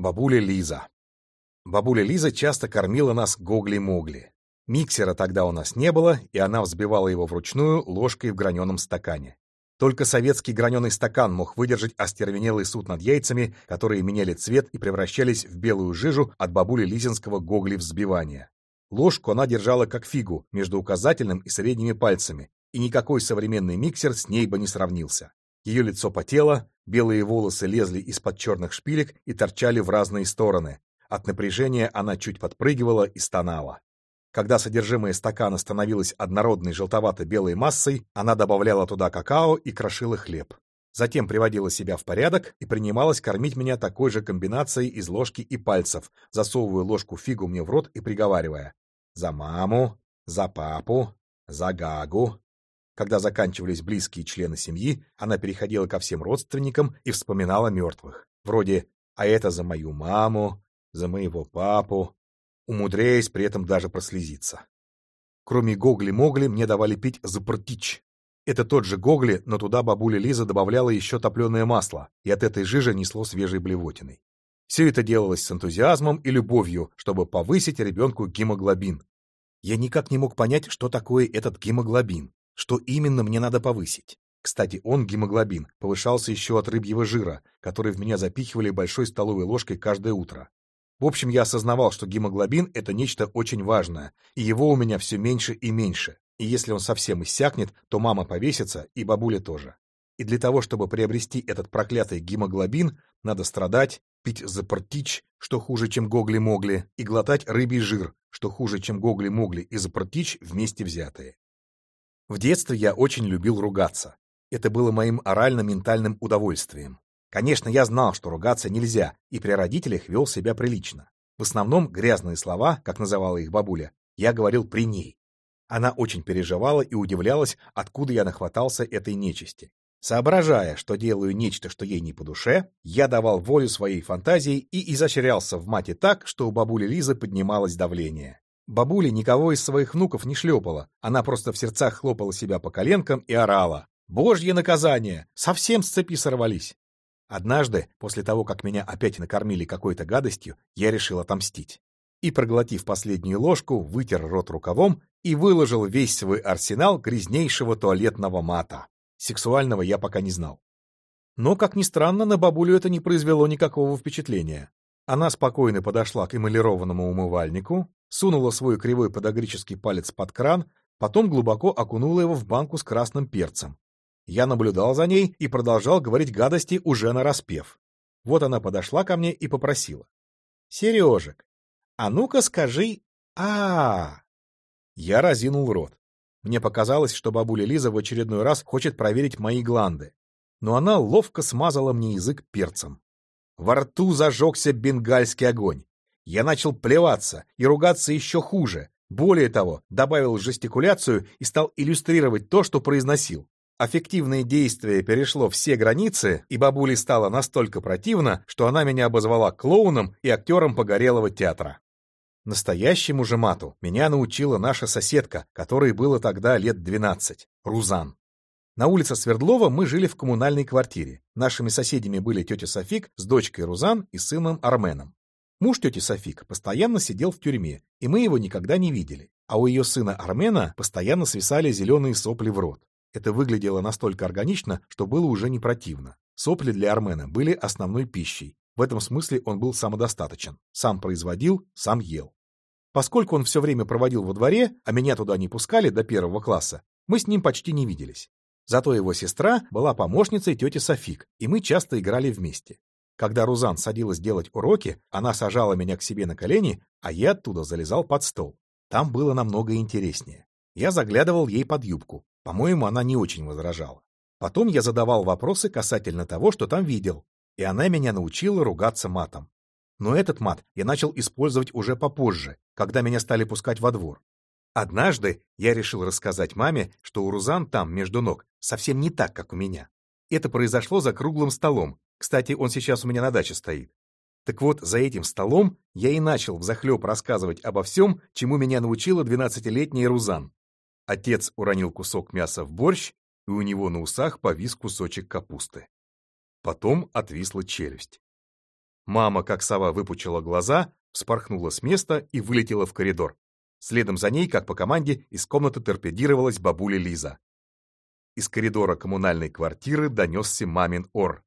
Бабуля Лиза. Бабуля Лиза часто кормила нас гогли-могли. Миксера тогда у нас не было, и она взбивала его вручную ложкой в граненом стакане. Только советский граненый стакан мог выдержать остервенелый суд над яйцами, которые меняли цвет и превращались в белую жижу от бабули Лизинского гогли взбивания. Ложку она держала как фигу между указательным и средними пальцами, и никакой современный миксер с ней бы не сравнился. Ее лицо потело, белые волосы лезли из-под черных шпилек и торчали в разные стороны. От напряжения она чуть подпрыгивала и стонала. Когда содержимое стакана становилось однородной желтовато-белой массой, она добавляла туда какао и крошила хлеб. Затем приводила себя в порядок и принималась кормить меня такой же комбинацией из ложки и пальцев, засовывая ложку фигу мне в рот и приговаривая «За маму, за папу, за Гагу, когда заканчивались близкие члены семьи, она переходила ко всем родственникам и вспоминала мертвых. Вроде «а это за мою маму», «за моего папу», умудряясь при этом даже прослезиться. Кроме гогли-могли мне давали пить запортич. Это тот же гогли, но туда бабуля Лиза добавляла еще топленое масло, и от этой жижи несло свежей блевотиной. Все это делалось с энтузиазмом и любовью, чтобы повысить ребенку гемоглобин. Я никак не мог понять, что такое этот гемоглобин что именно мне надо повысить. Кстати, он, гемоглобин, повышался еще от рыбьего жира, который в меня запихивали большой столовой ложкой каждое утро. В общем, я осознавал, что гемоглобин — это нечто очень важное, и его у меня все меньше и меньше. И если он совсем иссякнет, то мама повесится, и бабуля тоже. И для того, чтобы приобрести этот проклятый гемоглобин, надо страдать, пить запортич, что хуже, чем гогли-могли, и глотать рыбий жир, что хуже, чем гогли-могли и запортич вместе взятые. В детстве я очень любил ругаться. Это было моим орально-ментальным удовольствием. Конечно, я знал, что ругаться нельзя, и при родителях вел себя прилично. В основном грязные слова, как называла их бабуля, я говорил при ней. Она очень переживала и удивлялась, откуда я нахватался этой нечисти. Соображая, что делаю нечто, что ей не по душе, я давал волю своей фантазии и изощрялся в мате так, что у бабули Лизы поднималось давление. Бабуля никого из своих внуков не шлепала, она просто в сердцах хлопала себя по коленкам и орала. «Божье наказание! Совсем с цепи сорвались!» Однажды, после того, как меня опять накормили какой-то гадостью, я решил отомстить. И, проглотив последнюю ложку, вытер рот рукавом и выложил весь свой арсенал грязнейшего туалетного мата. Сексуального я пока не знал. Но, как ни странно, на бабулю это не произвело никакого впечатления. Она спокойно подошла к эмалированному умывальнику, сунула свой кривой подогрический палец под кран, потом глубоко окунула его в банку с красным перцем. Я наблюдал за ней и продолжал говорить гадости уже нараспев. Вот она подошла ко мне и попросила. — Сережек, а ну-ка скажи а, -а, -а Я разинул рот. Мне показалось, что бабуля Лиза в очередной раз хочет проверить мои гланды. Но она ловко смазала мне язык перцем. Во рту зажегся бенгальский огонь. Я начал плеваться и ругаться еще хуже. Более того, добавил жестикуляцию и стал иллюстрировать то, что произносил. Аффективное действие перешло все границы, и бабуле стало настолько противно, что она меня обозвала клоуном и актером погорелого театра. Настоящему же мату меня научила наша соседка, которой было тогда лет 12, Рузан. На улице Свердлова мы жили в коммунальной квартире. Нашими соседями были тетя Софик с дочкой Рузан и сыном Арменом. Муж тети Софик постоянно сидел в тюрьме, и мы его никогда не видели. А у ее сына Армена постоянно свисали зеленые сопли в рот. Это выглядело настолько органично, что было уже не противно. Сопли для Армена были основной пищей. В этом смысле он был самодостаточен. Сам производил, сам ел. Поскольку он все время проводил во дворе, а меня туда не пускали до первого класса, мы с ним почти не виделись. Зато его сестра была помощницей тети Софик, и мы часто играли вместе. Когда Рузан садилась делать уроки, она сажала меня к себе на колени, а я оттуда залезал под стол. Там было намного интереснее. Я заглядывал ей под юбку. По-моему, она не очень возражала. Потом я задавал вопросы касательно того, что там видел, и она меня научила ругаться матом. Но этот мат я начал использовать уже попозже, когда меня стали пускать во двор. Однажды я решил рассказать маме, что у Рузан там, между ног, совсем не так, как у меня. Это произошло за круглым столом. Кстати, он сейчас у меня на даче стоит. Так вот, за этим столом я и начал взахлеб рассказывать обо всем, чему меня научила двенадцатилетняя Рузан. Отец уронил кусок мяса в борщ, и у него на усах повис кусочек капусты. Потом отвисла челюсть. Мама, как сова, выпучила глаза, вспорхнула с места и вылетела в коридор. Следом за ней, как по команде, из комнаты торпедировалась бабуля Лиза. Из коридора коммунальной квартиры донесся мамин ор.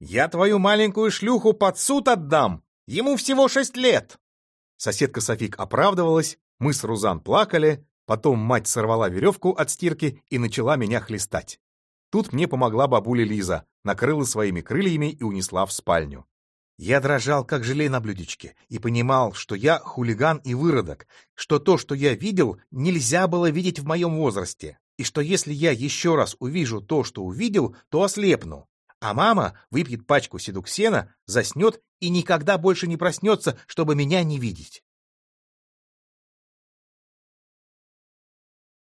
«Я твою маленькую шлюху под суд отдам! Ему всего шесть лет!» Соседка Софик оправдывалась, мы с Рузан плакали, потом мать сорвала веревку от стирки и начала меня хлестать. Тут мне помогла бабуля Лиза, накрыла своими крыльями и унесла в спальню. Я дрожал, как желей на блюдечке, и понимал, что я хулиган и выродок, что то, что я видел, нельзя было видеть в моем возрасте, и что если я еще раз увижу то, что увидел, то ослепну. А мама выпьет пачку седуксена, заснет и никогда больше не проснется, чтобы меня не видеть.